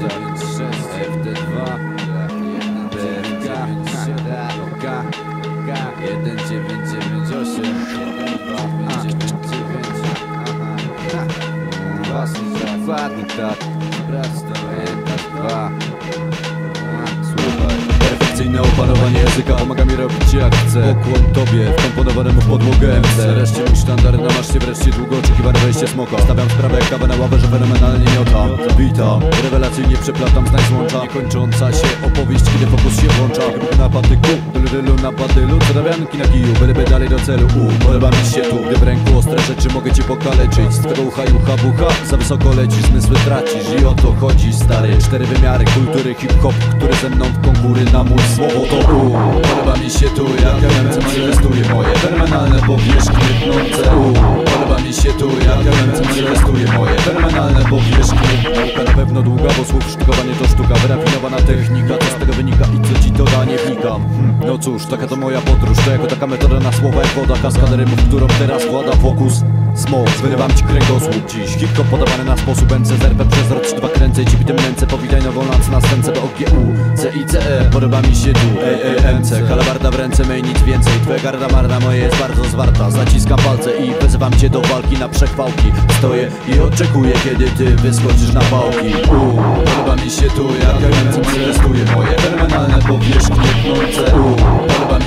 FD2 BFK K K 1998 Dokładnie tak Prosto języka pomaga mi robić jak chcę. Pokłon tobie, wkomponowanemu w podłogę MC Wreszcie mój sztandar, namaszcie wreszcie długo oczekiwane wejście smoka. Stawiam sprawę jak kawę na ławę, że fenomenalnie miotam Witam, rewelacyjnie przeplatam znań złącza Niekończąca się opowieść, kiedy fokus się włącza. Gruby na patyku, dylu na badylu Zarabianki na kiju, byleby dalej do celu. U, podoba mi się tu, gdy w ręku ostre rzeczy mogę cię pokaleczyć. Z twego ucha i ucha bucha, za wysoko lecisz, zmysły tracisz. I o to chodzi stary, cztery wymiary kultury hip-hop Które ze mną w konkury na mój słowo to U Podoba mi się tu, jak ręce manifestuje moje Fenomenalne powierzchnie tnące U Podoba mi się tu, jak ręce manifestuje moje Fenomenalne powierzchnie. Nauka na pewno długa, bo słów sztukowanie to sztuka Wyrafinowana No cóż, taka to moja podróż To jako taka metoda na słowa jak woda Kaskada rymów, którą teraz wkłada fokus. Smok, wyrywam ci kręgosłup. Dziś Hip-hop na sposób MC Zerpę przez rok dwa kręcę Ci bitem ręce, powitaj nową lancę na scence Do OGU, C i CE, podoba mi się tu Ej, ej, MC, halabarda w ręce, mej nic więcej. Twoja garda marna, moje jest bardzo zwarta. Zaciskam palce i wezywam cię do walki na przechwałki. Stoję i oczekuję, kiedy ty wyskoczysz na pałki. U,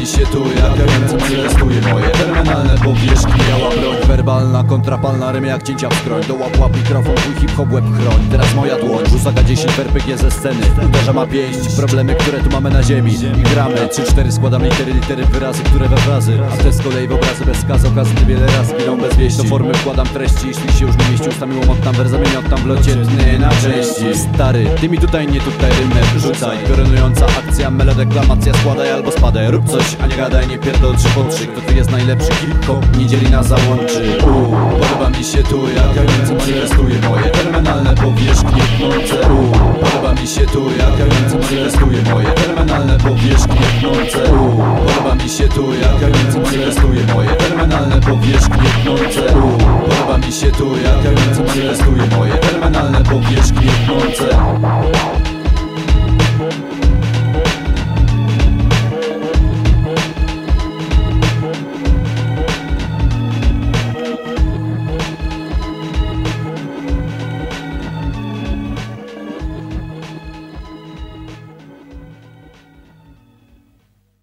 Mi się tu, jak ręce manifestuje moje Fenomenalne powierzchnie. Biała broń, werbalna, kontrapalna rym jak cięcia w skroń. Do łap łap mikrofon, twój hip-hop łeb chroń. Teraz moja dłoń, rzuca K10 w RPG ze sceny. Uderza ma pięść, problemy, które tu mamy na ziemi. I gramy, 3-4 składam litery, litery, wyrazy, które we frazy A te z kolei w obrazy bez skazu, okazy wiele razy giną bez wieści. Do formy wkładam treści, jeśli się już nie mieści Ustami łomotam, wersy zamieniam tam w locie. Tny na części. Stary, ty mi tutaj, nie tutaj rymem rzucaj. Piorunująca akcja, melodeklamacja, składaj albo spadaj. Rób coś, a nie gadaj, nie pierdol trzy po trzy Kto tu jest najlepszy, hip-hop nie dzieli nas załączy. U, Podoba mi się tu, jak ręce manifestuje moje Fenomenalne powierzchnie. Tnące U, Podoba mi się tu, jak ręce manifestuje moje Fenomenalne powierzchnie. Tnące U, Podoba mi się tu, jak ręce manifestuje moje Fenomenalne powierzchnie. Tnące U, Podoba mi się tu, jak ręce manifestuje moje Fenomenalne powierzchnie. Tnące